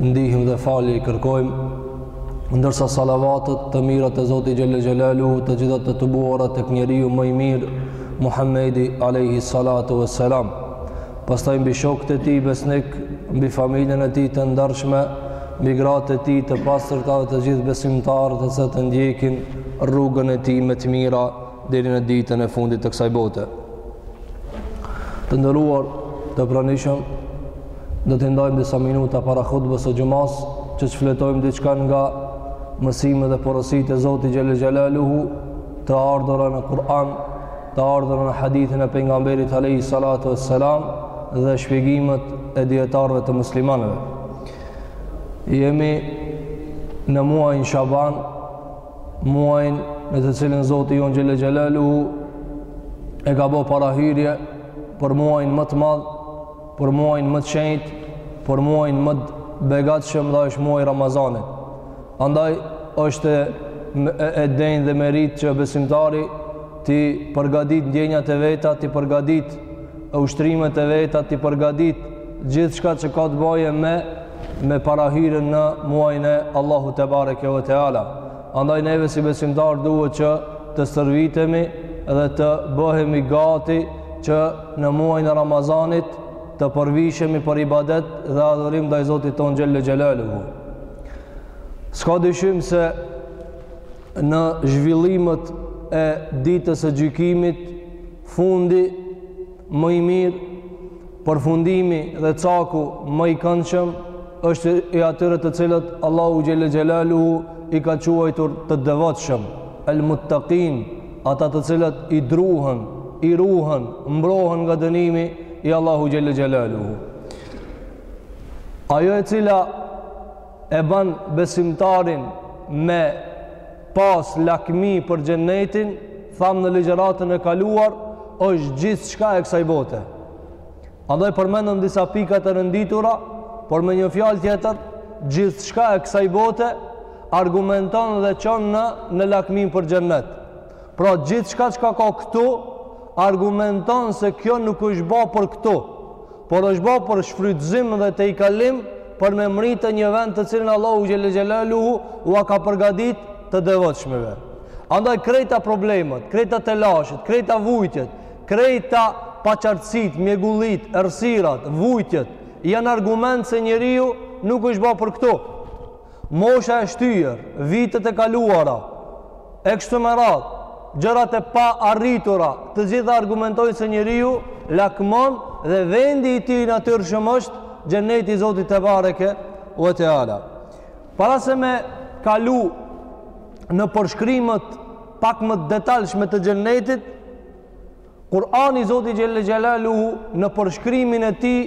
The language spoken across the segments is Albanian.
ndihmë dhe falje i kërkojmë, ndërsa salavatet, të mirat e Zotit xhelle xhelaluhu të gjitha të tubuara tek njeriu më i mirë, Muhammedi alejhi salatu ve selam. Pastaj mbi shokët e tij besnikë, mbi familjen e tij të ndershme, mbi gratë e tij të pastërta dhe të gjithë besimtarët që e ndjekin rrugën e tij me të mira deri në ditën e fundit të kësaj bote. Të nderuar të pranishëm, do t'i ndajmë disa minuta para hutbes së xhumasë, që të shfletojmë diçka nga mësimet dhe porositë e Zotit xhelle xhelaluhu, të ardhura në Kur'an, të ardhura në hadithin e pejgamberit alejhi salatu ve selam, dhe shpjegimet e dijetarëve të muslimanëve. Jemi në muajin shaban, muajin në të cilin Zoti jonë xhelle xhelaluhu e ka bo parahyrje për muajin më të madh, për muajin më të shenjtë, për muajin më të begatshëm dhe është muaji i Ramazanit. Andaj është e denjë dhe meritë që besimtari t'i përgaditë ndjenjat e veta, t'i përgaditë ushtrimet e veta, t'i përgaditë gjithçka që ka të bajë me me parahyrjen në muajin e Allahut tebareke ve teala. Andaj neve si besimtarë duhet që të stërvitemi dhe të bëhemi gati që në muajin e Ramazanit të përvishemi për ibadet dhe adhurim ndaj Zotit tonë Xhelle Xhelaluhu. S'ka dyshim se në zhvillimet e ditës së gjykimit fundi më i mirë Përfundimi dhe caku më i këndshëm është i atyre të cilët Allahu xhelle xhelaluhu i ka quajtur të devotshëm, el muttaqin, ata të cilët i druhen, i ruhen, mbrohen nga dënimi i Allahu xhelle xhelaluhu. Ajo e cila e ban besimtarin me pas lakmi për xhenetin, thamë në ligjëratën e kaluar, është gjithçka e kësaj bote. Andaj përmendëm disa pika të rënditura, por me një fjalë tjetër, gjithçka e kësaj bote argumenton dhe çon në në lakmin për xhennet. Pra gjithçka që ka këtu argumenton se kjo nuk është ba për këtu. por është ba për shfrytëzim dhe tejkalim për me mrri te një vend të cilin Allahu xhelle xhelaluhu ua ka përgadit të devotshmëve. Andaj krejta problemet, krejta telashet, krejta vujtjet, krejta paqartësitë, mjegullitë, errësirat, vujtjet janë argument se njeriu nuk është ba për këtu. Mosha e shtyrë, vitet e kaluara, e kështu me radhë, gjërat e paarritura, të gjitha argumentojnë se njeriu lakmon dhe vendi i tij i natyrshëm është Xheneti i Zotit tebareke ve teala. Para se me kalu në përshkrimet pak më detajshme të Xhenetit, Kur'ani, Zoti xhelle xhelaluhu në përshkrimin e tij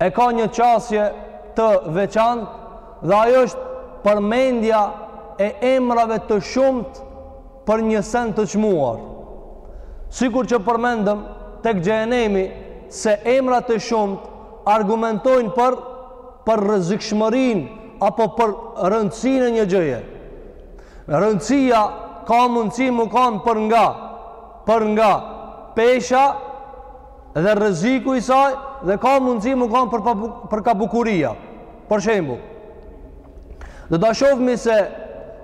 e ka një qasje të veçantë dhe ajo është përmendja e emrave të shumtë për një send të çmuar. Sikur që përmendëm tek xhehenemi se emrat e shumtë argumentojnë për për rrezikshmërinë apo për rëndësinë e një gjëje. Rëndësia ka mundësi me kanë për nga për nga pesha dhe rreziku i saj dhe ka mundësi me kanë për, për ka bukuria. Për shembull, do ta shofmi se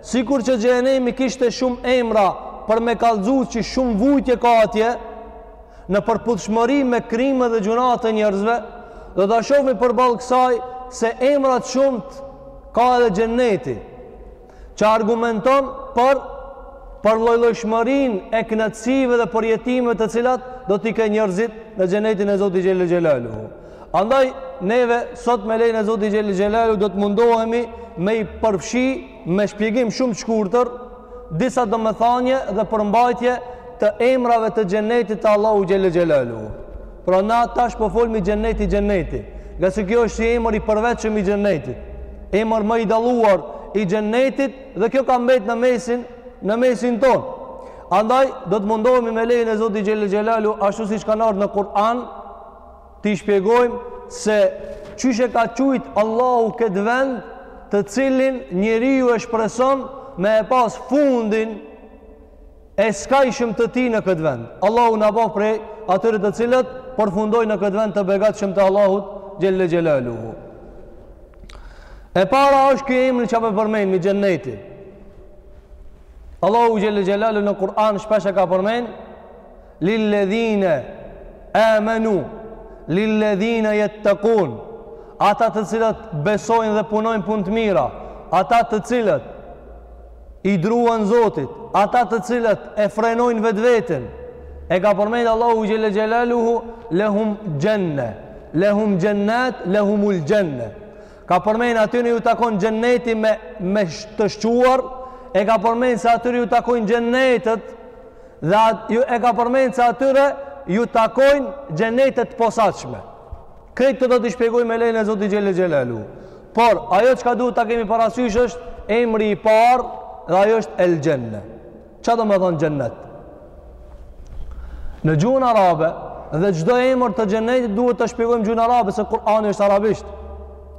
sikur që xhehenemi kishte shumë emra për me kallzu që shumë vujtje ka atje, në përputhshmëri me krimet dhe gjynahet e njerëzve, do ta shofmi përballë kësaj se emra të shumtë ka edhe xheneti. që argumenton për për llojllojshmërinë e kënaqësive dhe përjetimeve të cilat do t'i kenë njerëzit në xhenetin e Zotit xhelle xhelaluhu. Andaj, neve sot me lejen e Zotit xhelle xhelaluhu do të mundohemi me i përfshi me shpjegim shumë të shkurtër disa domethënie dhe përmbajtje të emrave të xhenetit të Allahut xhelle xhelaluhu. Pra na tash po folmi xheneti xheneti, ngase kjo është si emër i përveçëm i xhenetit. Emër më i dalluar i xhenetit dhe kjo ka mbet në mesin në mesin tonë. Andaj do të mundohemi me lejen e Zotit xhelle xhelaluhu ashtu siç kanë ardhë në Kur'an t'i shpjegojmë se qysh e ka qujtë Allahu këtë vend të cilin njeriu e shpreson me e pas fundin e skajshëm të tij në këtë vend. Allahu na bëftë prej atyre të cilët përfundojnë në këtë vend të begatshëm të Allahut xhelle xhelaluhu. E para është ky emër që po përmendmi xhenneti. Allahu xhelle xhelaluhu në Kur'an shpesh e ka përmend lil ladhina amanu lil ladhina yattaqun ata të cilët besojnë dhe punojnë punë të mira, ata të cilët I druan Zotit, ata të cilët e frenojnë vetveten. E ka përmendur Allahu xhelle xhelaluhu lehum janna, lehum jannat, lehumul janna. Ka përmendur atyre ju takon xhenneti me me të shquar, e ka përmendur se atyre ju takojnë xhennetet dhe e ka përmendur se atyre ju takojnë xhennetet e posaçme. Këto do t'i shpjegojmë me lejen e Zotit xhelle xhelaluhu. Por, ajo çka duhet ta kemi parasysh është emri i parë dhe ajo është El Xhenne. Çka do me thonë Xhennet? Në gjuhën arabe dhe çdo emër të Xhennetit duhet ta shpjegojmë n'gjuhën arabe se Kur'ani është arabisht.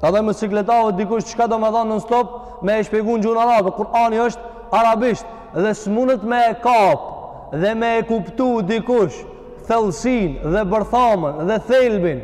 Andaj më sikletohet dikush çka do me thonë non-stop me e shpjegu n'gjuhën arabe. Kur'ani është arabisht dhe s'munet me e kapë dhe me e kuptu dikush thellësinë dhe bërthamën dhe thelbin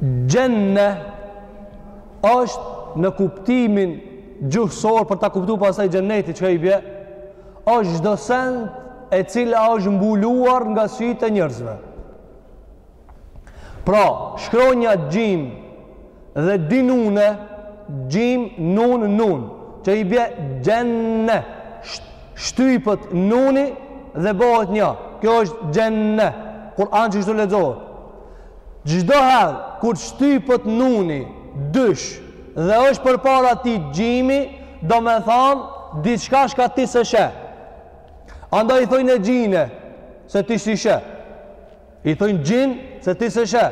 Xhenne është në kuptimin gjuhësor për ta kuptu pastaj xhenneti çka i bie, është çdo send e cila është mbuluar nga sytë e njerëzve. Pra, shkronja xhim Dhe dy nune, xhim, nun, nun, që i bje xhenne, shtypet nuni dhe bëhet një. Kjo është xhenne, Kur'an qeshtu lexohet. Çdo herë, kur shtypet nuni, dysh, dhe është përpara tij xhimi, do me thanë, diçka çka ti s'e sheh. Andaj i thojnë exhine, se ti s'i sheh. I thojnë xhin se ti s'e sheh.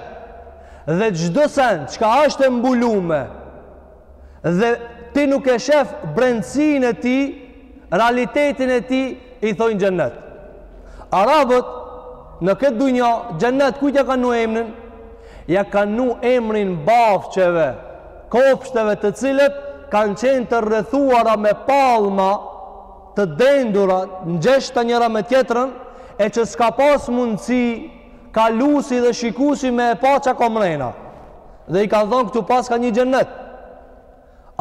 Dhe çdo sen, çka është e mbulume, dhe ti nuk e shef brendësinë e tij, realitetin e tij, i thojnë xhennet. Arabët, në këtë dunja, xhennet, kujt ja kanë vnu emnin? Ja kanë vnu emrin bafçeve, kopshteve të cilët kanë qenë të rrethuara me palma, të dendura ngjeshta njëra me tjetrën e që s'ka pas mundësi kalusi dhe shikusi me e pa çka ka mrena dhe i kanë thonë këtu paska një xhennet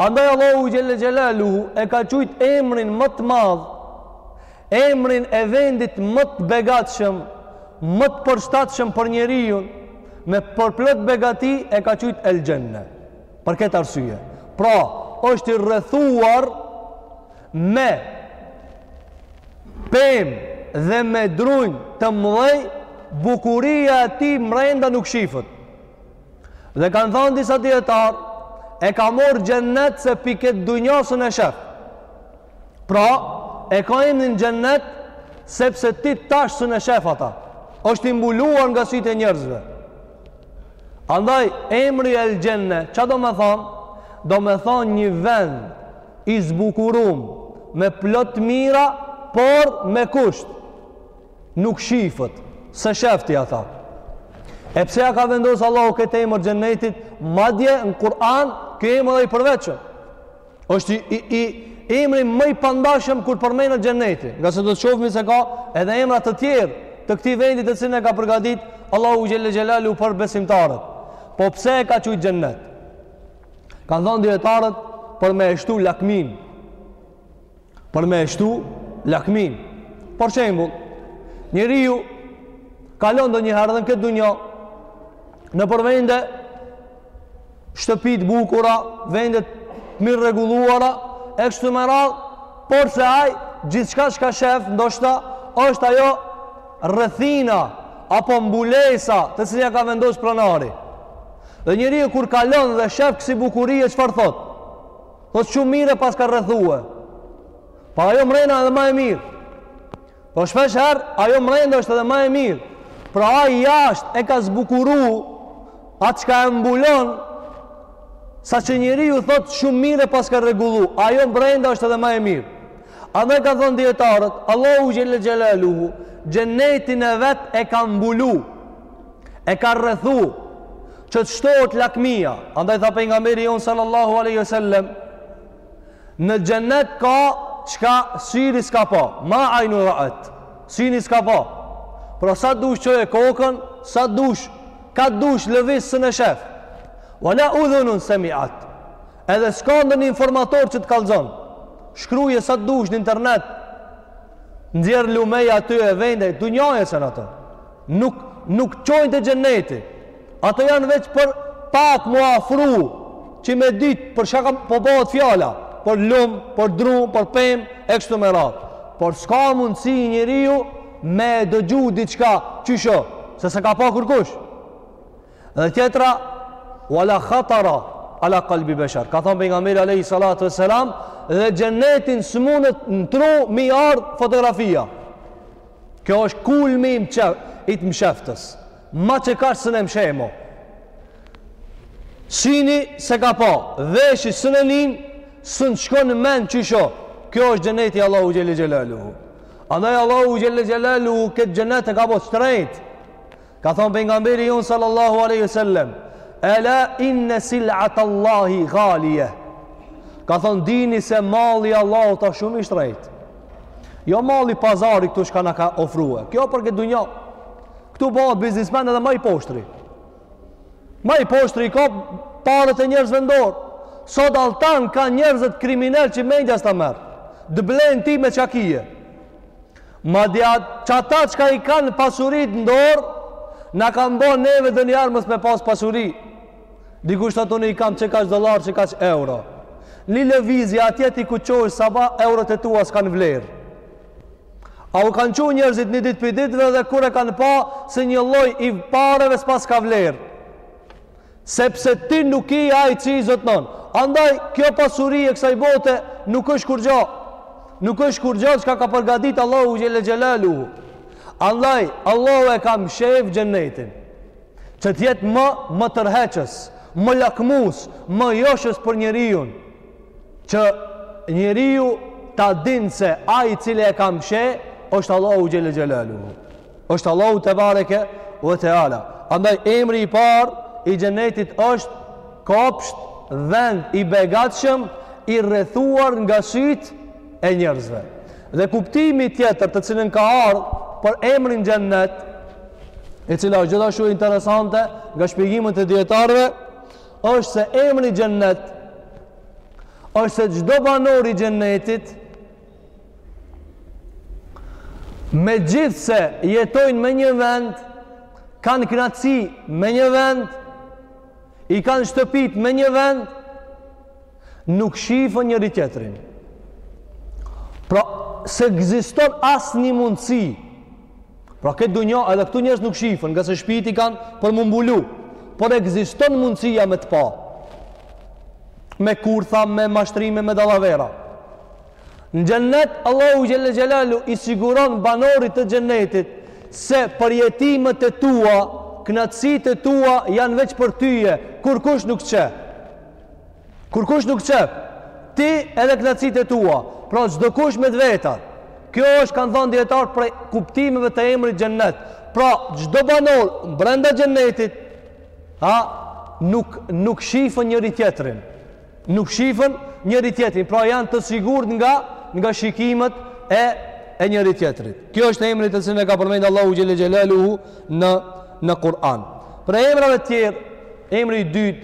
andaj Allahu Xhelle Xhelaluhu e ka qujt emrin më të madh emrin e vendit më të begatshëm më të përshtatshëm për njeriun me përplot begati e ka qujt el xhenne për këtë arsyje pra është i rrethuar me pemë dhe me drunj të mëdhej, bukuria e tij mrenda nuk shifet. Dhe kanë thënë disa dijetarë, e ka marr xhennet se pi këtë dunja s'un e shef. Pra, e ka emrin xhennet sepse ti tash s'un e shef ata. Është i mbuluar nga sytë e njerëzve. Andaj emri El Xhenne, çka do me thonë? Do me thonë një vend i zbukurum me plot t'mira por me kusht nuk shifet s'e shef ti ata e pse ja ka vendos Allahu këtë emër xhennetit madje në Kur'an ky emër edhe i përveçëm është i, i, i emri më i pandashëm kur përmenet xhenneti ngase do të shofmi se ka edhe emra të tjerë të këtij vendi të cilën e ka përgatit Allahu xhelle xhelaluhu për besimtarët po pse e ka qujtë xhennet Kanë thanë dijetarët për me e shtu lakminë. Për me e shtu lakminë. Për shembull, njeriu kalon ndonjëherë dhe në këtë dunja nëpër vende shtëpi të bukura, vende të mirërregulluara, e kështu me radhë, porse ai gjithçka çka shef, ndoshta, është ajo rrethina, apo mbulesa të cilën ka vendos pronari. Dhe njeriu kur kalon dhe shef kësi bukurie, çfarë thot? Thot shumë mirë e paska rrethue. Po ajo mrena edhe ma e mirë. Po shpeshherë ajo mrenda është edhe ma e mirë. Pra ai jashtë e ka zbukuru atë çka e mbulon saqë njeriu thot shumë mirë e paska rregullu. Ajo mrenda është edhe ma e mirë. Andaj kanë thonë dijetarët, Allahu xhele xhelaluhu, xhenetin e vet e ka mbulu. e ka rrethu që të shtohet lakmia. Andaj tha pejgamberi jon sallallahu alaihi wasallam në xhenet ka çka syri s'ka pa, ma ainu ra'at. Syri s'ka pa. Pra sa t'dush çoje kokën, sa t'dush, kah t'dush lëviz s'e shef. Wala udhunun sami'at. Edhe s'ka ndonjë informator që të kallzon. Shkruje sa t'dush në internet. Nxjerr lumej aty e vende, dunjaje sene ato. Nuk, nuk çojnë te xhenneti. Ato janë veç për pak m'u afru, që me dit për çka po bëhet fjala, për lum, për dru, për pemë, e kështu me radhë. Por s'ka mundësi një njeri me dëgju diçka, qysh o, se s'e ka pa kërkush. Dhe tjetra, wala khatara, ala kalbi beshar. Ka thonë pejgamberi, alejhi salatu we selam, dhe xhennetin s'mundet në tru me i ardh fotografia. Kjo është kulmi i të mshehtës. Ma qe ka sen mshehmo. Syni s'e ka pa, veshi s'e nin, s'të shkon në men qysh o. Kjo është xheneti Allahu Xhelle Xhelaluhu. Andaj Allahu Xhelle Xhelaluhu këtë xhenet e ka bo shtrejt. Ka thonë pejgamberi jonë sallallahu alaihi wasallam, "Ela inna sil'at Allahi ghaliya." Ka thonë dini se malli i Allahut është shumë i shtrejtë. Jo malli, pazari këtu çka na ka ofrue. Kjo për këtë dunja. Këtu bëhet biznismen edhe ma i poshtri. Ma i poshtri i ka paret e njerëzve në dorë. Sot altin ka njerëzët kriminelë që mendja s'ta merr. E blen ti me çakije. Madje qata çka i kanë pasuritë në dorë, na kanë bo neve dynja mos me pas pasuri. Dikush thotë unë i kam qekaq dollarë, qekaq euro. Një lëvizje atje ti kur çohesh sabah eurot e tua s'kanë vlerë. A u kanë çu njerëzit një ditë prej ditëve dhe kur e kanë pa se një lloj i pareve s'paska vlerë. Sepse ti nuk je ai që i zotnon. Andaj, kjo pasuri e kësaj bote nuk është kurgjo. Nuk është kurgjo çka ka përgadit Allahu xhelle xhelaluhu. Andaj, Allahu e ka mshef xhennetin. Që t'jetë më, më tërheqës, më lakmus, më joshës për njeriun. Që njeriu ta din se ai cili e ka mshef, është Allahu xhelle xhelaluhu. është Allahu tebareke ve teala. Andaj emri i parë i xhenetit është kopsht, vend i begatshëm i rrethuar nga sytë e njerëzve. Dhe kuptimi tjetër të cilën ka ardh për emrin xhenet, e cila është gjithashtu interesante nga shpjegimet e dijetarëve, është se emri xhenet është se çdo banor i xhenetit Megjithëse jetojnë me një vend, kanë knaqsi me një vend, i kanë shtëpitë me një vend, nuk shifën njëri tjetrin. Pra, s'ekziston asnjë mundësi. Pra, këtë dunja, edhe këtu njerëz nuk shifën, ngase shpitë i kanë për m'u mbulu. Por ekziston mundësia me të pa. Me kurtha, me mashtrime, me dallavera. Në xhennet Allahu xhelle xhelaluhu i siguron banorit të xhennetit se përjetimet e tua, kënaqësitë e tua janë veç për tyje, kurkush nuk t'shef. Kurkush nuk t'shef, ti edhe kënaqësitë e tua. Pra çdokush me t'veta. Kjo është kanë thënë dijetarët prej kuptimeve të emrit xhennet. Pra çdo banor brenda xhennetit ha nuk nuk shifën njëri tjetrin. nuk shifën njëri tjetrin, pra janë të sigurt nga nga shikimet e e njëri tjetrit. Kjo është emri të cilin e ka përmend Allahu xhelle xhelaluhu në në Kur'an. Prej emrave të tjerë, emri i dytë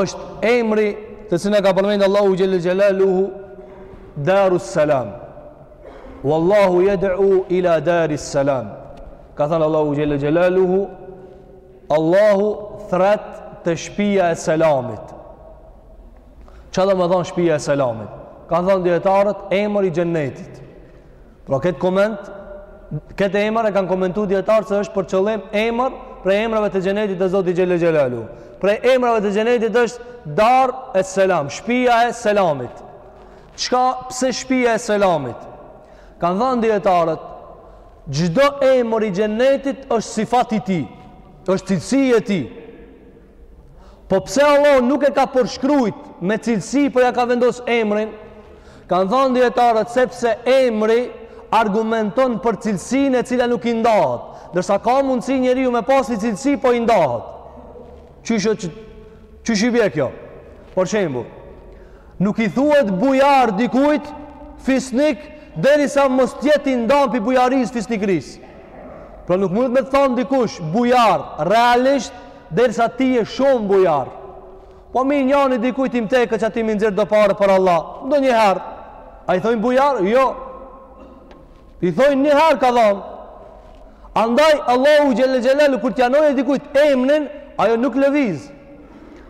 është emri të cilin e ka përmend Allahu xhelle xhelaluhu Darus Salam. Wallahu yad'u ila Daris Salam. Ka thënë Allahu xhelle xhelaluhu Allahu thret te shpia e selamit. Çka domethonë shpia e selamit? Kanë thonë dijetarët emër i xhennetit. Pra këtë koment, këtë emër e kanë komentu dijetarët se është për qëllim emër prej emrave të xhennetit te Zoti xhelle xhelaluhu. Prej emrave të xhennetit është dar e selam, shpia e selamit. Çka pse shpia e selamit? Kanë thonë dijetarët, Çdo emër i xhenetit është sifat i tij, është cilësi e tij. Po pse Allah nuk e ka përshkrujt me cilësi, po ja ka vendos emrin? Kanë thënë dijetarët, sepse emri argumenton për cilësinë e cila nuk i ndahet. Ndërsa ka mundësi njeriu me pas një cilësi, po i ndahet. Qysh... Qysh i bje kjo? Për shembull, Nuk i thuhet bujar dikujt fisnik derisa mos të jetë i ndamë pi bujarisë fisnikërisë. Pra nuk mundet me të thanë dikush bujar realisht derisa ti je shumë bujar. Po mi njani dikujt i teket që ti me nxjerr do pare për Allah. Ndonjëherë a i thonë bujar? Jo. I thonë një herë ka dhënë. Andaj Allahu xhele xhelaluhu kur t'ja vnojë dikujt emrin, ajo nuk lëviz.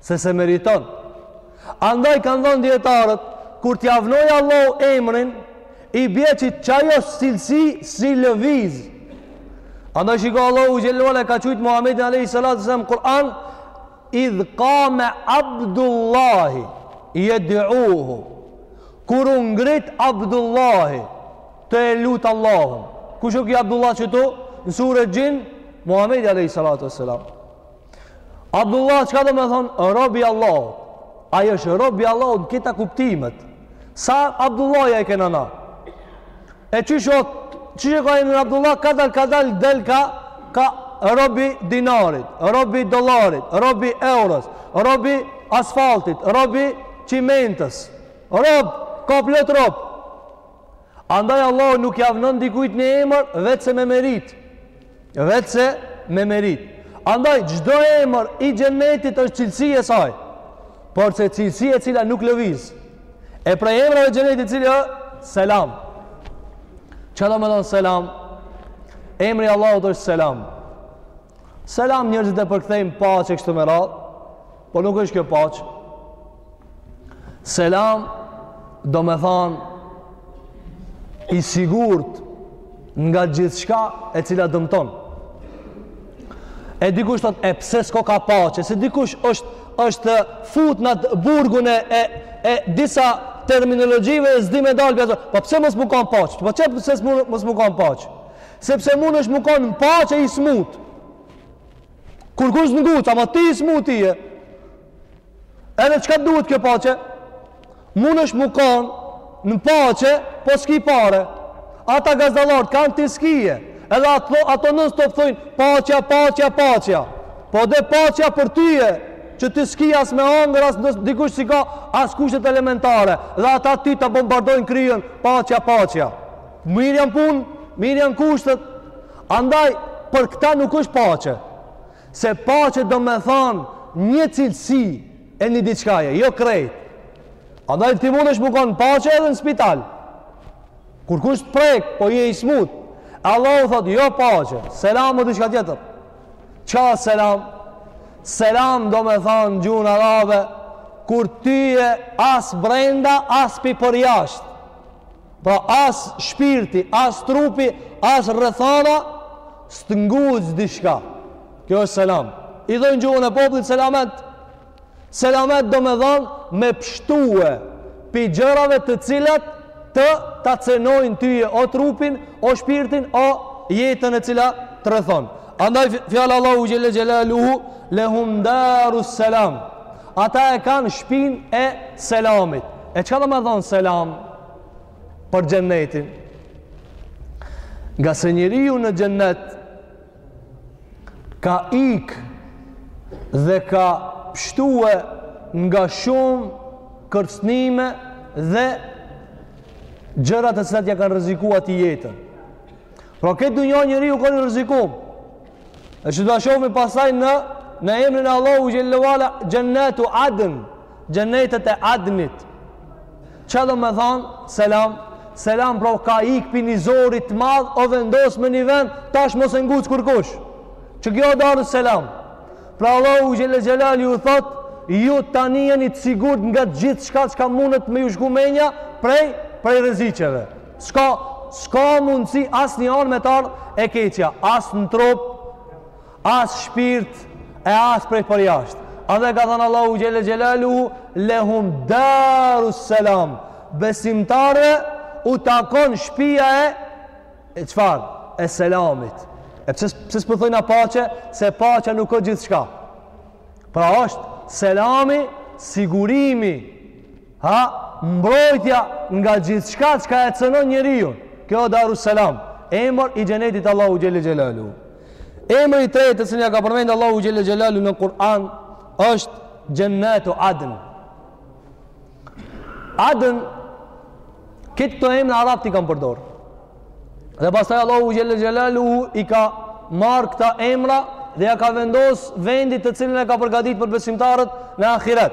se se meriton. Andaj kanë thënë dijetarët, kur t'ja vnojë Allah emrin, i bje që ajo është cilësi s'i lëviz. Andaj shiko Allahu xhele ue ala e ka qujtë Muhammedin a.s. në Kur'an, idh kame Abdullahi jeduhu, kur u ngrit Abdullahi, të e lutë Allahun. Kush u ky Abdullah qëtu, në suret Xhin, Muhammedin a.s. Abdullah çka domethonë robi i Allahut. Ai është robi i Allahut në këta kuptimet. Sa Abdullaha i kena na. E çish o çish e ka emrin Abdullah kadal kadal del, ka, ka robi dinarit, robi dollarit, robi euros, robi asfaltit, robi çimentës. Rob, ka plot rob. Andaj Allahu nuk ja vnon dikujt një emër veçse me meritë. Veçse me meritë. Andaj, çdo emër i xhenetit është cilësi e saj. Porse cilësi e cila nuk lëviz. E prej emrave xhenetit cili, es-selam. Çka domethonë selam? Emri i Allahut është selam. Selam njerëzit e përkthejmë paqe, kështu me radhë. Po nuk është kjo paqe. Selam domethanë i sigurt nga gjithçka e cila dëmton. E dikush thotë, e pse s'koka paqe, se dikush është, është fut në at burgun e, e, e disa terminologjive e s'di me dalë pi asaj, po pse mos me kanë paqe, paqe pse mos me kanë paqe, sepse mundesh me kanë paqe e i smutë, Kurkush s't'nguc, ama ti i smut ti je. Edhe çka t'duhet kjo paqe? Munesh me kanë në paqe, po s'ki pare. Ata gazdallarët kanë ti s'kije. Edhe ato, ato nonstop thojnë, paqja, paqja, paqja. Po dhe paqja për tyje, që ti s'ki as me angër, as nëse dikush s'i ka, as kushtet elementare. Dhe ata ty ta bombardojnë kryen, paqja, paqja. Mirë janë punë, mirë janë kushtet, Andaj, për këta nuk është paqe. Se paqe do me thanë një cilësi e një diçkaje, jo krejt. Andaj ti munesh me konë n'paqe edhe në spital. Kurkush s't'prek, po je i smut. Allahu thotë, jo paqe, selam o diçka tjetër. Ça selam? Selam do me thanë n'gjuhën arabe, kur tyje as brenda, as pi për jashtë. Pra as shpirti, as trupi, as rrethana s'të nguc diçka. Kjo është selam. I thojnë n'gjuhën e popullit selamet. Selamet do me thanë me pështue pi gjërave të cilat të ta cenojnë tyje o trupin, o shpirtin, o jetën e cila të rrethon. Andaj fjala Allahu xhelle xhelaluhu lehum darus selam. Ata e kanë shpinë e selamit. E çka do me thonë selam për xhennetin? Ngase njeriu në xhennet ka ik dhe ka pshtue nga shumë kërcënime dhe gjëra të cilat ja kanë rreziku atij jetën. Pra n'këtë dunja njeriu u kon i rrezikum. E do ta shohmi pastaj në, në emrin Allahu xhelle ve ala xhennatu adn, xhennetet e adnit. Ça do me thonë, selam, selam pra ka ik pi një zori të madhë, o vendos me një vend, tash mos e nguc kurkush. Qe kjo a daru selam. Pra Allahu xhelle xhelaluhu ju thotë, ju tani jeni të sigurt nga gjithçka çka mundet me ju shku menja prej, prej rreziqeve. S'ka, s'ka mundësi asnjë anë me t'ardh e keqja, as në trup, as shpirt, e as prej për jashtë. Andaj ka thënë Allahu xhelle xhelaluhu, lehum daru selam, besimtarëve u takon shpia e, e çfarë, e selamit. E pse, pse s'po thojna paqe, se paqja nuk osht gjithçka. Pra është selami, sigurimi, Ha, mbrojtja nga gjithçka çka e cënon njeriun. Kjo është Darus Salam, emër i xhenetit Allahu xhelle xhelaluhu. Emri i tretë të cilin ja ka përmend Allahu xhelle xhelaluhu në Kur'an është Xhennatu Adn. Adn këtë, këto emra arabët i kanë përdorë. Dhe pastaj Allahu xhelle xhelaluhu i ka marr këta emra dhe ja ka vendos vendit të cilin e ka përgadit për besimtarët në ahiret.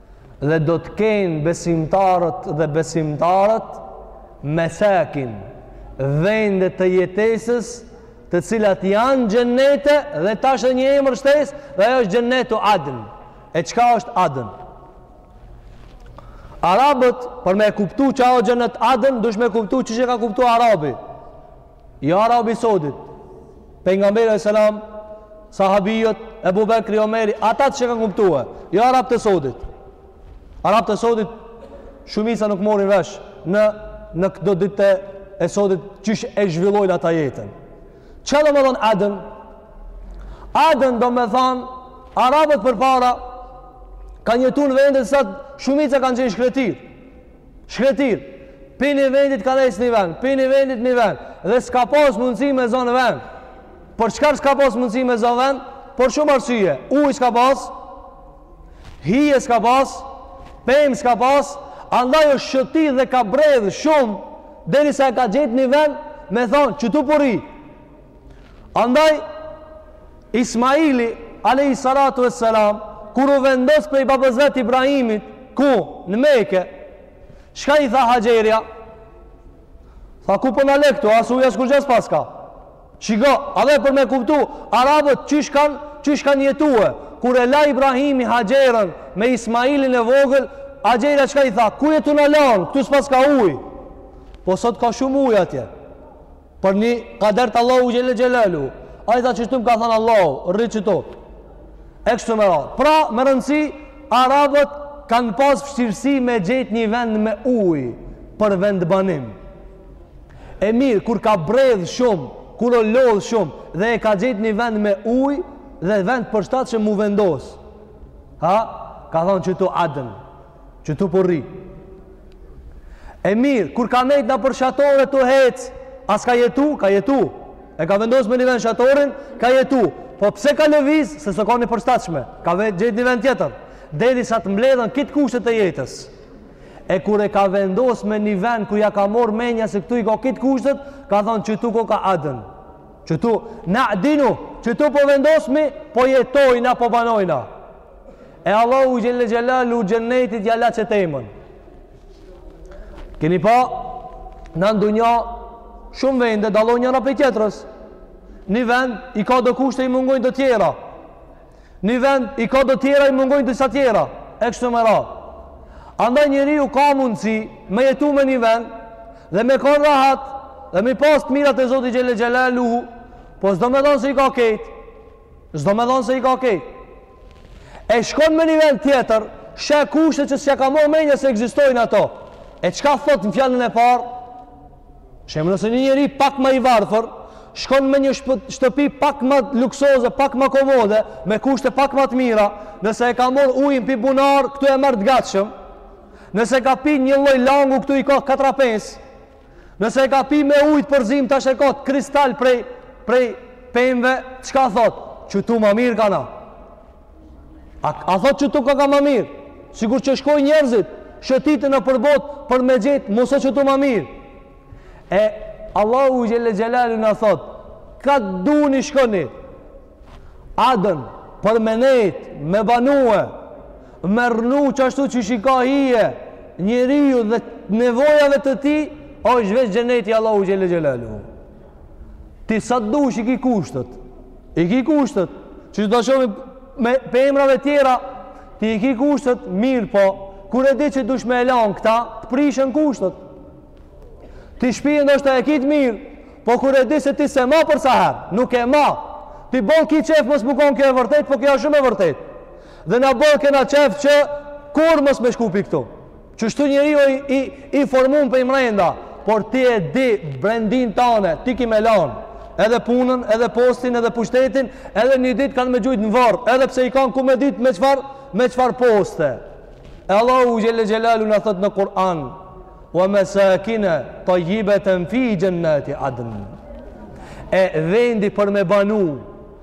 dhe do të kenë besimtarët dhe besimtaret mesakin vende të jetesës të cilat janë xhennete dhe tash edhe një emër shtesë dhe ajo është xhennetu adn e çka është adn Arabët për me kuptu çka o xhennet adn dush me kuptu qysh e ka kuptu Arabi Jo Arabi i sodit, pejgamberi alejhi selam, sahabijët, Ebu Bekri, Omeri, ata qysh e kanë kuptue, jo Arabët e sodit. Arabët e sodit shumica nuk morin vesh në në këto ditë e sodit qysh e zhvillojnë ata jetën. Çka domethonë Adën? Adën domethonë Arabët përpara kanë jetu në vende sa shumica kanë qenë shkretir. Shkretir, prej ni vendit ka nejt një vend, prej ni vendit një vend, dhe s'ka pas mundësi me zonë vend. Për çka s'ka pas mundësi me zonë vend? Për shumë arsyje, ujë s'ka pas, hije s'ka pas, pemë s'ka pas, andaj është shëtit dhe ka bredh shumë, derisa e ka gjet një vend, me thonë, qëtu po rri, Andaj, Ismaili, alejhi salatu ve selam, kur u vendos prej babës vet Ibrahimit, ku, në Meke, çka i tha Haxherja? Tha ku po na le këtu, as ujë as kurgja s'paska. Shiko, a dhe për me kuptu, arabët qysh kanë qysh kanë jetue. Kur e la Ibrahimi Haxherën me Ismailin e vogël, Haxhera çka i tha? Ku je tu na lan? Këtu s'paska ujë. Po sot ka shumë ujë atje. Por një kader t'Allahut xhelle xhelaluhu. Ai tha qështu më ka thënë Allahu, rri qëtu. E kështu me radhë. Pra, me rëndësi, Arabët kanë pas vështirësi me gjetë një vend me ujë për vendbanim. E mirë, kur ka bredh shumë, kur o lodh shumë, dhe e ka gjetë një vend me ujë dhe vend përshtatshëm mu vendos. Ha? Ka thonë qëtu adën. Qëtu po rri. E mirë, kur ka nejt nëpër shatore tu hec, a s'ka jetu, ka jetu. E ka vendos me një vend shatorin, ka jetu. Po pse ka lëviz, se s'o kon e përshtatshme. Ka vetë gjet një vend tjetër. Derisa të mbledhen krejt kushtet e jetës. E kur e ka vendos me një vend, ku ja ka marr menja se këtu i ka krejt kushtet, ka thonë qëtu koka adën. Qëtu, nadinu, qëtu po vendosmi, po jetojna, po banojna. E Allahu xhelle xhelaluhu xhenetit ja la qet emën. Keni pa në dunja shumë vende dallon njëra prej tjetrës. Një vend i ka do kushte i mungojnë do tjera. Një vend i ka do tjera i mungojnë disa tjera. E kështu me radhë. Andaj njeriu ka mundësi me jetu me një vend dhe me konë rahat dhe me pas të mirat e Zotit xhelle xhelaluhu po s'domethonë se i ka kejt. S'domethonë se i ka kejt. E shkon me ni vend tjetër, sheh kushte që s'ja ka morr menja se ekzistojnë ato. E çka thot në fjalën e parë? Shemull nëse një njeri pak ma i varfër, shkon me një shtëpi pak ma luksoze, pak ma komode, me kushte pak ma të mira, nëse e ka morr ujin pi bunari, këtu e merr të gatshëm, nëse ka pi një lloj langu, këtu i ka 4-5, Nëse e ka pi me ujë të përzim tash e ka kristal prej prej pemëve, çka thot? Qetu ma mirë kana. A, a thot qetu ka ka ma mirë? Sikur që shkojnë njerëzit, shëtitin nëpër botë për me gjetë, mos o qetu ma mirë. E Allahu xhelle xhelaluhu na thot, ka duni shkoni. Adën për me nejt, me banue, Me rrnu qashtu qysh i ka hije njeriut dhe nevojave të tij, osht veç xheneti i Allahut xhelle xhelaluhu. Ti sa të dush i ki kushtet, i ki kushtet, që që ta shohim pi emrave tjera, ti i ki kushtet mirë po, kur e di që dush me e lan këta, të prishen kushtet. Ti shpijen ndoshta e ki të mirë, po kur e di se ti s'e ma për sa herë, nuk e ma, ti boll ki qejf mos me konë kjo e vërtetë, po kjo është shumë e vërtetë. Dhe na boll kena qejf që kurrë mos me shku pi këtu. Qështu njeri o i, i, i formun prej mrenda, por ti e di brendinë tane, ti ki me lanë. Edhe punën, edhe postin, edhe pushtetin, edhe një ditë kanë me gjujtë në vorr, edhe pse je kanë ku me ditë me çfarë, me çfarë poste. E Allahu xhelle xhelaluhu na thotë në Kur'an, wa mesakine tajjibeten fi xhennati adn. E vendi për me banu,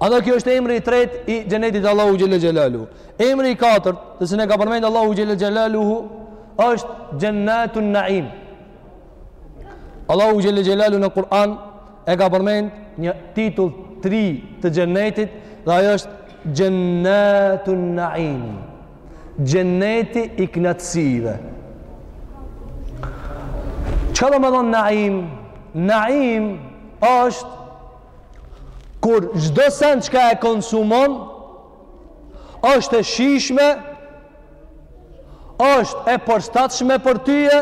Andaj kjo është emri i tretë i xhenetit Allahu xhelle xhelaluhu. Emri i katërt, të cilin e ka përmend Allahu xhelle xhelaluhu, është xhennatun naim. Allahu xhelle xhelaluhu në Kur'an e ka përmend një titull 3 të xhenetit dhe ajo është xhennatun naim. Xheneti i kënaqësive. Çka domethonë naim? Naim është kur çdo send që e konsumon është e shijshme është e përshtatshme për tyje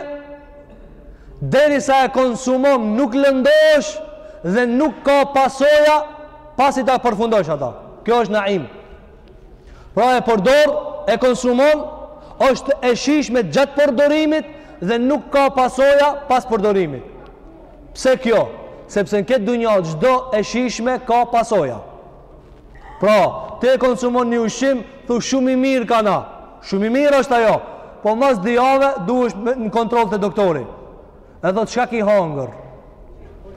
deri sa e konsumon nuk lëndosh dhe nuk ka pasoja pasi ta përfundosh atë kjo është naim pra e përdor e konsumon është e shijshme gjatë përdorimit dhe nuk ka pasoja pas përdorimit Pse kjo? Sepse në këtë dunja çdo e shijshme ka pasoja. Pra, ti e konsumon një ushqim, thu shumë i mirë kanë. Shumë i mirë është ajo. Po mas dy jave duhesh në kontroll te doktori. E thot çka ki hangër?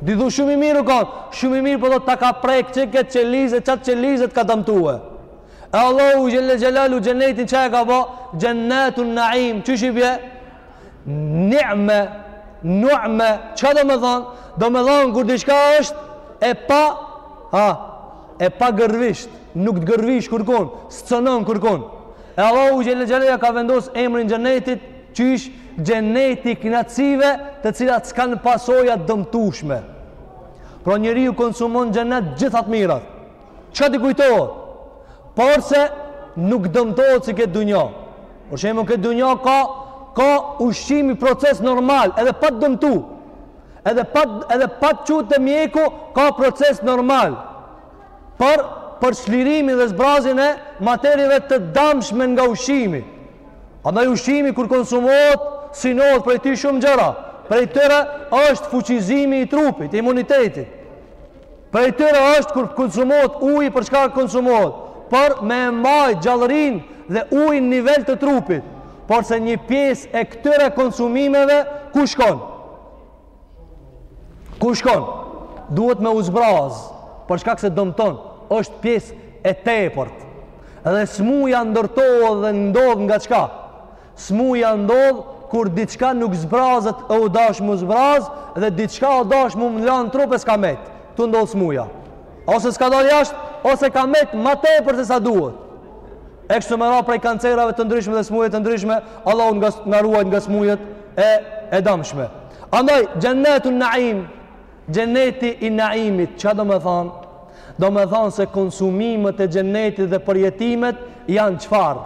Ti thu shumë i mirë u kanë, shumë i mirë po thot ta ka prek qe këtë qelizë, qatë qelizë ta ka dëmtue. E Allahu xhel-le xhelaluhu xhennetin që e ka ba, xhennetun naim, qysh i bje? Ni'me, nu'me, çka domethënë? Domethënë kur diçka është e pa, ha, e pa gërvisht, nuk të gërvisht kurkon, s'cenon kurkon. E Allahu xhel-le xhelaluhu ia ka vendos emrin xhenetit, që ish xheneti i knaqsive të cilat s'kan pasoja të dëmtushme. Pra njeriu konsumon n'xhenet gjitha të mirat. Çka t'i kujtohet? Porse nuk dëmtohet si n'këtë dunja. Por që e n'këtë dunja ka, ka ushqimi proces normal, edhe pa të dëmtu. Edhe pa, edhe pa të çu te mjeku, ka proces normal. Por, për çlirimin dhe zbrazjen e materieve të damshme nga ushqimi. Andaj ushqimi kur konsumohet, synohet prej tij shumë gjëra. Prej tyre është fuqizimi i trupit, imunitetit. Prej tyre është kur konsumohet uji për çka konsumohet, për me e mbajt gjallërinë dhe ujin në nivel të trupit. Porse një pjesë e këtyre konsumimeve ku shkon? Ku shkon? Duhet me u zbraz, për shkak se dëmton, është pjesë e tepërt. Dhe smuja ndërtohet dhe ndodh nga çka? Smuja ndodh kur diçka nuk zbrazet e u dash m'u zbraz dhe diçka u dash m'u m'u lanë n'trup e s'ka met. Ktu ndodh smuja. Ose s'ka dalë jashtë, ose ka met ma tepër se sa duhet. E kështu me radhë prej kancerave të ndryshme dhe smujeve të ndryshme, Allahu na, na ruajt nga smujet e, e damshme. Andaj, xhennetun naim, xhenneti i naimit, çka domethanë? Domethanë se konsumimet e xhennetit dhe përjetimet janë çfarë?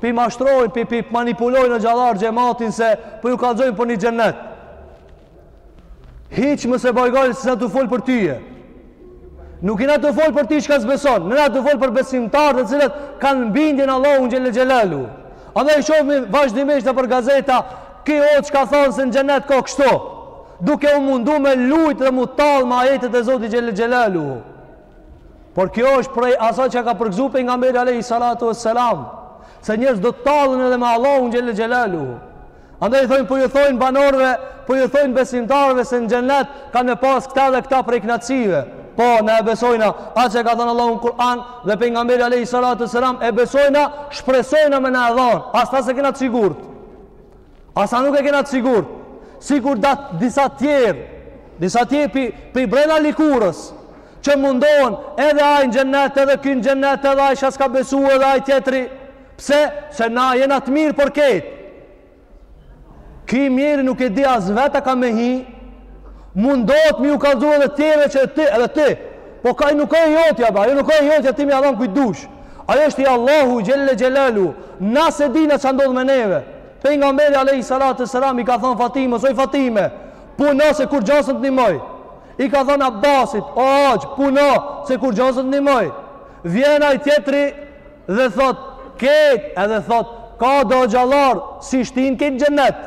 Pi mashtrojnë, pi, pi manipulojnë hoxhallarë xhematin se po ju kallzojnë për një xhennet. Hiç mos e baj gajle se s'jena tu fol për tyje. Nuk jena tu fol për ty çka s'beson, jena tu fol për besimtarë të cilët kanë bindjen n'Allahun xhele xhelaluhu. Andaj shohmi vazhdimisht nëpër gazeta, ky hoxha ka thonë se në xhennet ka kështu, duke u mundu me lujt dhe m'u tall me ajetet e Zotit xhele xhelaluhu. Por kjo është prej asaj që ka përgëzu pejgamberi alayhi salatu wassalam, se njerëz do të tallen edhe me Allahun xhele xhelaluhu. Andaj thonë po ju thonë banorëve, po ju thonë besimtarëve se në xhennet kanë me pas këta dhe këta prej kënaqësive. Po, na e besojna, atë që ka thënë Allahu në Kur'an dhe pejgamberi alayhi salatu wassalam e besojna, shpresojna me na e dhon. As na s'e kena të sigurt. As na nuk e kena të sigurt, sikur do disa tjerë, disa tjerë pi, pi brenda lëkurës, që mundohen edhe aj në xhennet, edhe ky në xhennet, edhe aj çka s'ka besu edhe aj tjetri, pse? Se na jena të mirë për krejt. Ky i mjeri nuk e di as vet a ka me hi, mundohet me ju kallzu edhe tjere që ti, edhe ti, Po qaj nuk o e jotja, ba, aj nuk o e jotja ti me ja dhan kujt dush. Ajo është i Allahut xhele xhelaluhu. Na s'e dina çka ndodh me neve. Pejgamberi alayhi salatu wassalam i ka thonë Fatimes, oj Fatime, puno se kurgja s'un të nimoj. I ka thonë Abbasit, o axhë, puno se kurgja s'un të nimoj. Vjen aj tjetri dhe thot, krejt edhe thot, ka do hoxhallarë, s'i shtinë krejt n'xhennet.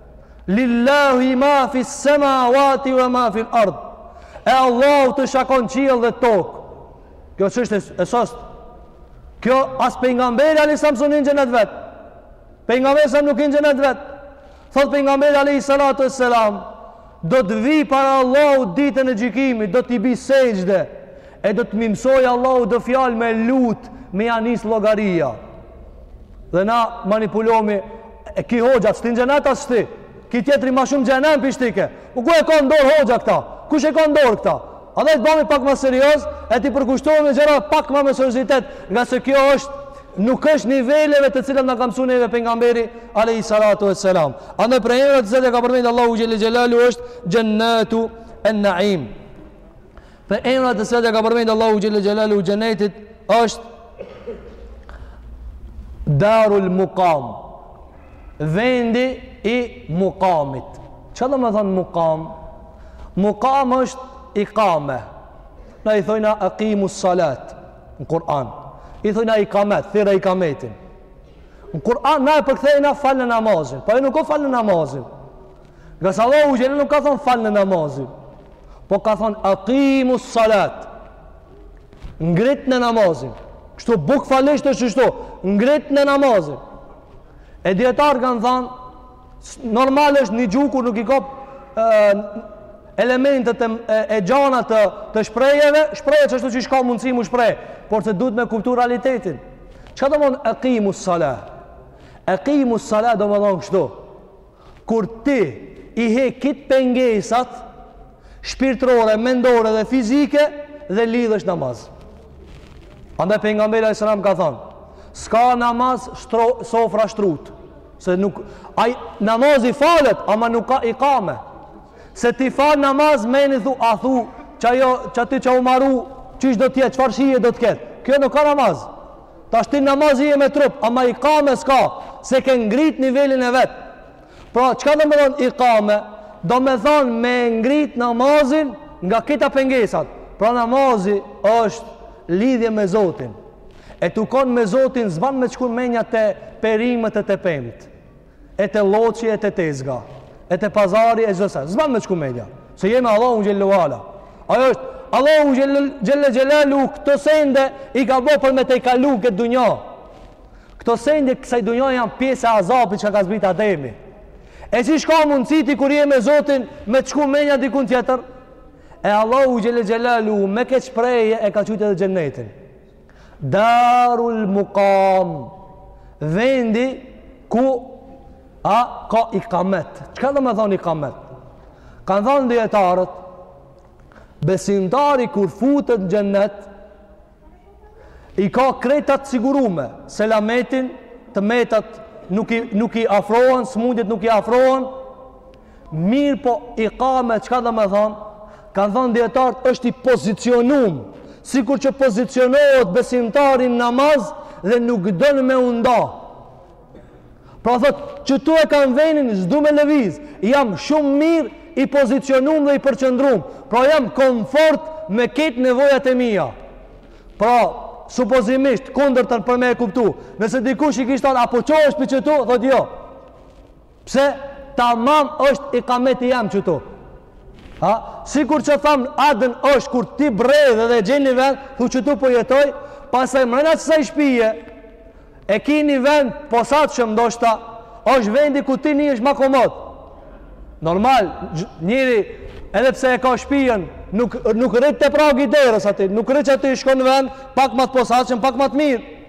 Lillahi ma fis-semawati wa ma fil-ard. E Allahut o çka ka n'qiell dhe tokë. Kjo çështje e sost. Kjo as pejgamberi alejhi selam s'un hin n'xhenet vet. Pejgamberi selam nuk hin n'xhenet vet. Thot pejgamberi alejhi salatu wesselam, Do të vij para Allahut ditën e gjykimit, do t'i bi sexhde e do të më mësojë Allahu do fjalë me lut, me ja nis llogaria. Dhe na manipulomi e ky hoxha t'shtin n'xhenet as ti. Ky tjetri ma shumë n'xhenem p'i shtike. Po ku e ka n'dorë hoxha këta? Kush e ka n'dorë këta? Andaj të bahmi pak ma serioz, e t'i përkushtohemi gjëra pak ma me seriozitet, ngase kjo është nuk është niveleve të cilat na ka msu neve pejgamberi alayhi salatu vesselam. Andaj prej emrave të cilat e ka përmend Allahu xhele xhelaluhu është Jannatu an-Naim. Prej emrave të cilat e ka përmend Allahu xhele xhelaluhu xhennetit është Darul Muqam. vendi i mukamit. Ça domethonë mukam? Mukam është ikame. Na i thojna ekimu salat në Kur'an. I thojna ikamet, thirre ikametin. Në Kur'an na e përkthejna falne namazin. Po jo nuk o falne namazin. Ngase Allahu xhel-le nuk ka thonë falne namazin. Po ka thonë ekimu salat. Ngritne namazin. Kështu bukfalisht është kështu. Ngritne namazin. E dijetarët kanë thanë, normal është një gjuhë kur nuk i kap elementet e, e, e gjana të, të shprehjeve, shprehe qashtu qysh ka mundësi m'u shpreh, por se duhet me kuptu realitetin. Ça domethonë ekimu sala? Ekimu sala domethonë kështu. Kur ti i hek krejt pengesat shpirtërore, mendore dhe fizike dhe lidhesh namaz. Andaj pejgamberi alejhi selam ka thanë, s'ka namaz shtro, sofra shtrut, se nuk ai namazi falet, ama nuk ka ikame. Se ti fal namaz menja thu, a thu, ça o qaty, ça u maru, qysh do të jetë, çfarë shije do të ketë. Kjo nuk ka namaz. Tashti namazi je me trup, ama ikame s'ka, s'e ke ngrit nivelin e vet. Pra, çka domethonë ikame? Domethonë me ngrit namazin nga këta pengesat. Pra namazi është lidhje me Zotin. E tu kon me Zotin, s'ban me t'shku menja te perimet e te pemët. e te loqi e te tezga e te pazari e çdo sen s'ban me t'shku menja se je me Allahun xhel-le ve ala ajo është Allahu xhel-le xhelaluhu këto sende i ka bo për me tejkalu këtë dunja këto sende kësaj dunja janë pjesë e azabit që ka zbrit Ademi e qysh ka mundësi ti kur je me Zotin me t'shku menja dikun tjetër e Allahu xhel-le xhelaluhu me kët shprehje e ka qujt edhe xhennetin Darul Mukam, vendi ku a ka ikamet. Çka domethonë ikamet? Kanë thonë dijetarët, besimtari kur futet në xhennet, i ka krejt të sigurume, selametin të metat nuk i, nuk i afrohen, sëmundjet nuk i afrohen, Mirëpo ikame, çka domethonë? Kanë thonë dijetarët është i pozicionum, sikur që pozicionohet besimtari n'namaz dhe nuk don me u nda. Pra thotë, qitu e kam venin, s'du me lëviz, jam shumë mirë i pozicionum dhe i përqendrum, pra jam komfort me krejt nevojat e mija. Pra, supozimisht, kundërtën për me e kuptu, nëse dikush i kish thonë, a po çohesh prej qitu, thotë jo, Pse? Tamam është ikameti jam qëtu. Ha? Sikur që thamë, adn është kur ti bredh edhe gjen një vend, thu qëtu po jetoj, pasaj mrena qësaj shpije, e ki një vend posaçëm ndoshta, është vendi ku ti nihesh ma komod. Normal, njeri, edhe pse e ka shpijen, nuk, nuk rri te pragi derës ati, nuk rri qati shkon vend, pak ma të posaçëm pak ma të mirë.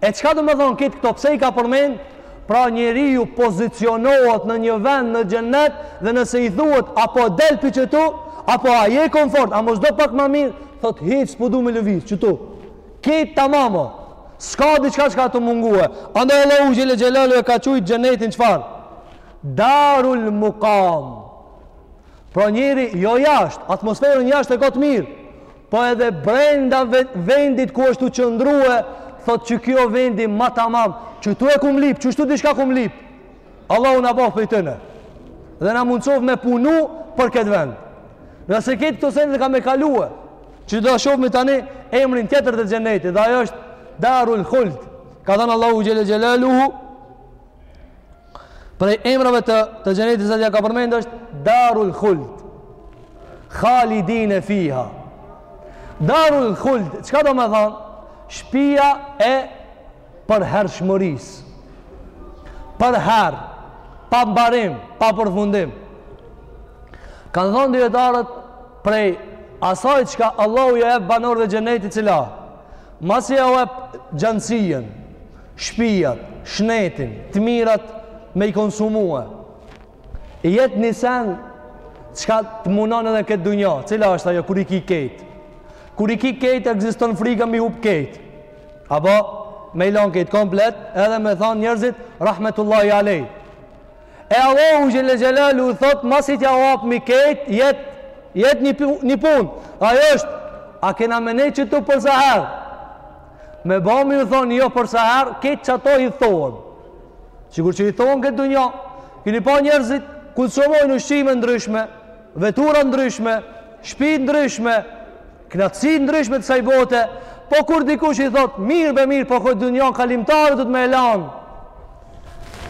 E çka do me thonë kejt këto pse i ka përmen? Pra njeriu pozicionohet në një vend në xhennet dhe nëse i thuhet a po del prej qëtu, apo a je komfort, a mos do pak ma mirë, thot hiç s'po du me lëviz, qëtu. Kejt tamam o, s'ka diçka çka tu mungue. Andaj Allahu xhele xhelaluhu e ka qujtë xhennetin çfarë? Darul mukam. Pra njeri jo jashtë, atmosferën jashtë e ka të mirë, Po edhe brenda vendit ku është tu qëndrue, thot qëky o vendi ma tamam, qëtu e kum lip, qështu diçka kum lip. Allahu na boftë prej tyne. Dhe na mundësoftë me punu për këtë vend. Dhe se kejt këto sende ka me kalue. Që do shofmi tani emrin tjetër të xhenetit. Dhe ajo është darul khuld. Ka thënë Allahu xhele xhelaluhu. Prej emrave të të xhenetit që ja ka përmendur është Darul Khuld. Khalidine fiha. Darul Khuld, çka do të thonë? Shtëpia e përhershmërisë. Përherë, pa mbarim, pa përfundim. Kanë thonë dijetarët prej asaj çka Allahu ja ep banorëve xhenetit cila, masi ja ep gjansijen, shpijat, shnetin, të mirat me i konsumue. Jet një sen, çka të munon edhe këtë dunja, cila është ajo, kur i ki kejt. Kur i ki kejt, ekziston frika mi hup kejt. Apo, me i lanë kejt komplet, edhe me thanë njerëzit, rahmetullahi alej. E Allahu xhele xhelaluhu, thot, masi t'ja apmi kejt, jet, jet një, një punë. Ajo është, a kena me nej qëtu për sa herë? Me bo me ju thonë jo për sa herë, kejt qato i thonë. Sikur që i thonë këtë dunja, kini pa njerëzit, konsumojnë ushqime ndryshme, vetura ndryshme, shpi ndryshme, knaqësi ndryshme të ksaj bote, po kur dikush i thotë, mirë be mirë, po kjo dunja kalimtare duhet me e lanë,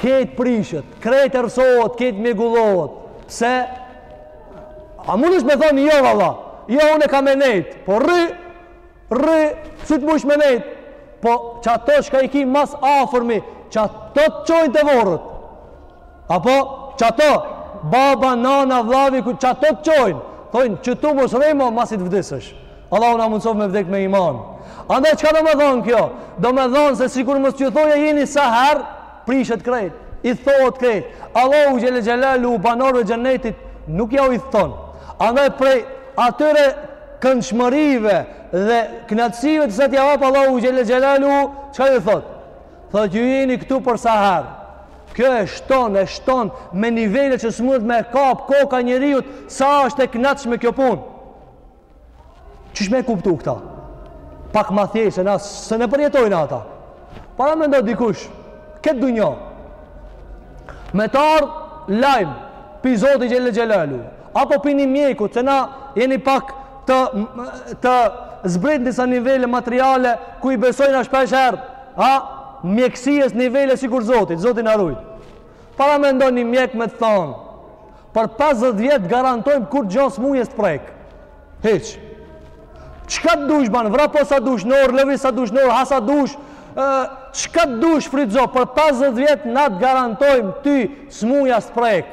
kejt prishet, krejt errsohet, kejt mjegullohet, pse, a mundesh ti me thonë jo, valla, jo, unë e kam me nejtë, po rri, Rri, si të mujsh me nejt, po qato çka i ki ma s'afërmi, qato të çojnë te vorret. Apo, qato, baba, nana, vllavi, qato të çojnë, thojnë, qëtu mos rri mo, masi të vdisësh. Allahu na mundësoftë me vdek me iman. Andaj, çka do me thonë kjo? Do me thonë se sikur mos të ju thojë e jeni sa herë, prishet krejt, idhtohet krejt. Allahu xhele xhelaluhu banorëve xhenetit, nuk jau idhton. Andaj, prej atyre këndshmërive dhe knaqësive të sa t'jau japë Allahu Xhele Xhelaluhu, çka ju thotë? Thotë ju jeni këtu për sa herë. Kjo e shton, e shton me nivele që s'mundet me kap koka njeriut sa është e knaqshme kjo punë. Qysh me kuptu këta? Pak ma thjesht se na s'e përjetojmë ata. Paramendo dikush, n'këtë dunja, me t'ardh lajm, pi Zotit Xhele Xhelaluhu, Apo pi ni mjeku se na jemi pak të të zbritun në disa nivele materiale ku i besojmë shpeshherë, a mjekësisë nivele sikur Zotit, Zoti na ruajt. Paramendo një mjek me të thonë, për 50 vjet garantojmë kurgjo, smunja s'të prek. Hiç. Çka të dush ban, vrapo sa dush, në orë lëviz sa dush, në orë ha sa dush, çka të dush shfrytëzo, për 50 vjet na të garantojmë ty smunja s'të prek.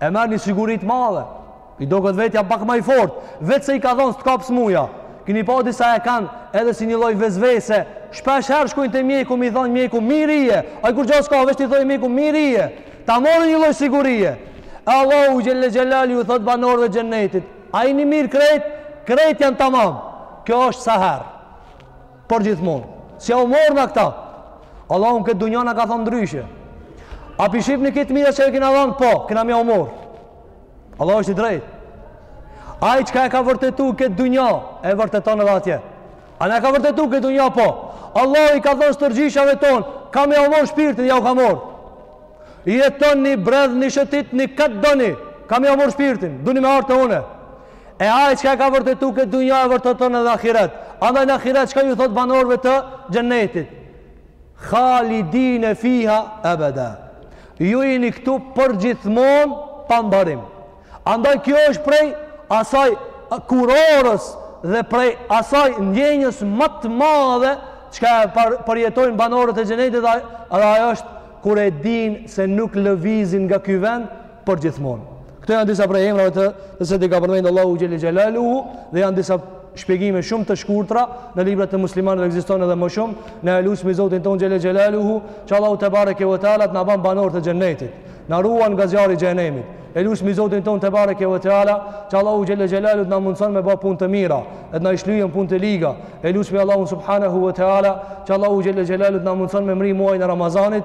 E merr një siguri të madhe. I doket vetja pak ma i fort. Veç se i ka thonë s'të kap smuja. Kini pa disa e kanë edhe si një lloj vesvese. Shpesh herë shkojnë te mjeku, me i thonë mjeku, mirë je. Ai kurgja s'ka, veç t'i thonë mjeku, mirë je. Ta morrë një lloj sigurie. E Allahu xhele xhelaluhu ju thotë banorëve xhennetit. A jeni mirë krejt, krejt janë tamam. Kjo është sa herë. Përgjithmonë. S'jau morr na këta. Allahu n'këtë dunja na ka thonë ndryshe. A p'i shihni këto t'mira që e kina dhanë? Po, kina me jau morr. Allahu është i drejtë. Ai çka e ka vërtetu n'këtë dunja, e vërteton edhe atje. A na e ka vërtetu n'këtë dunja? Po. Allahu i ka thonë stërgjyshave tonë, kam me jau morr shpirtin, jau ka morr. Jetoni, bredhni, shëtitni kah t'doni, kam me jau morr shpirtin, duni me ardh te une. E ai çka ka vërtetu n'këtë dunja e vërteton edhe n'ahiret. Andaj në ahiret çka ju thot banorëve të xhennetit? Halidine fiha ebeda. Ju jeni këtu për gjithmonë pa mbarim. Andaj kjo është prej asaj kurorës dhe prej asaj ndjenjës më të madhe çka përjetojnë banorët e xhenetit dhe ajo është kur e dinë se nuk lëvizin nga ky vend për gjithmonë. Këto janë disa prej emrave të xhenetit që i ka përmendë Allahu Xhele Xhelaluhu dhe janë disa shpjegime shumë të shkurtra në librat e muslimanëve ekziston edhe më shumë. Ne e lusmi Zotin tonë Xhele Xhelaluhu, që Allahu tebareke ve teala të na ban banorë të xhennetit, na ruan nga zjarri i xhehenemit. E lusmi Zotin tonë tebareke ve teala, që Allahu Xhele Xhelaluhu të na mundson me ba punë të mira e të na i shlyen punë të liga. E lusmi Allahun subhanahu ve teala, që Allahu Xhele Xhelaluhu të na mundson me mri muajin e Ramazanit.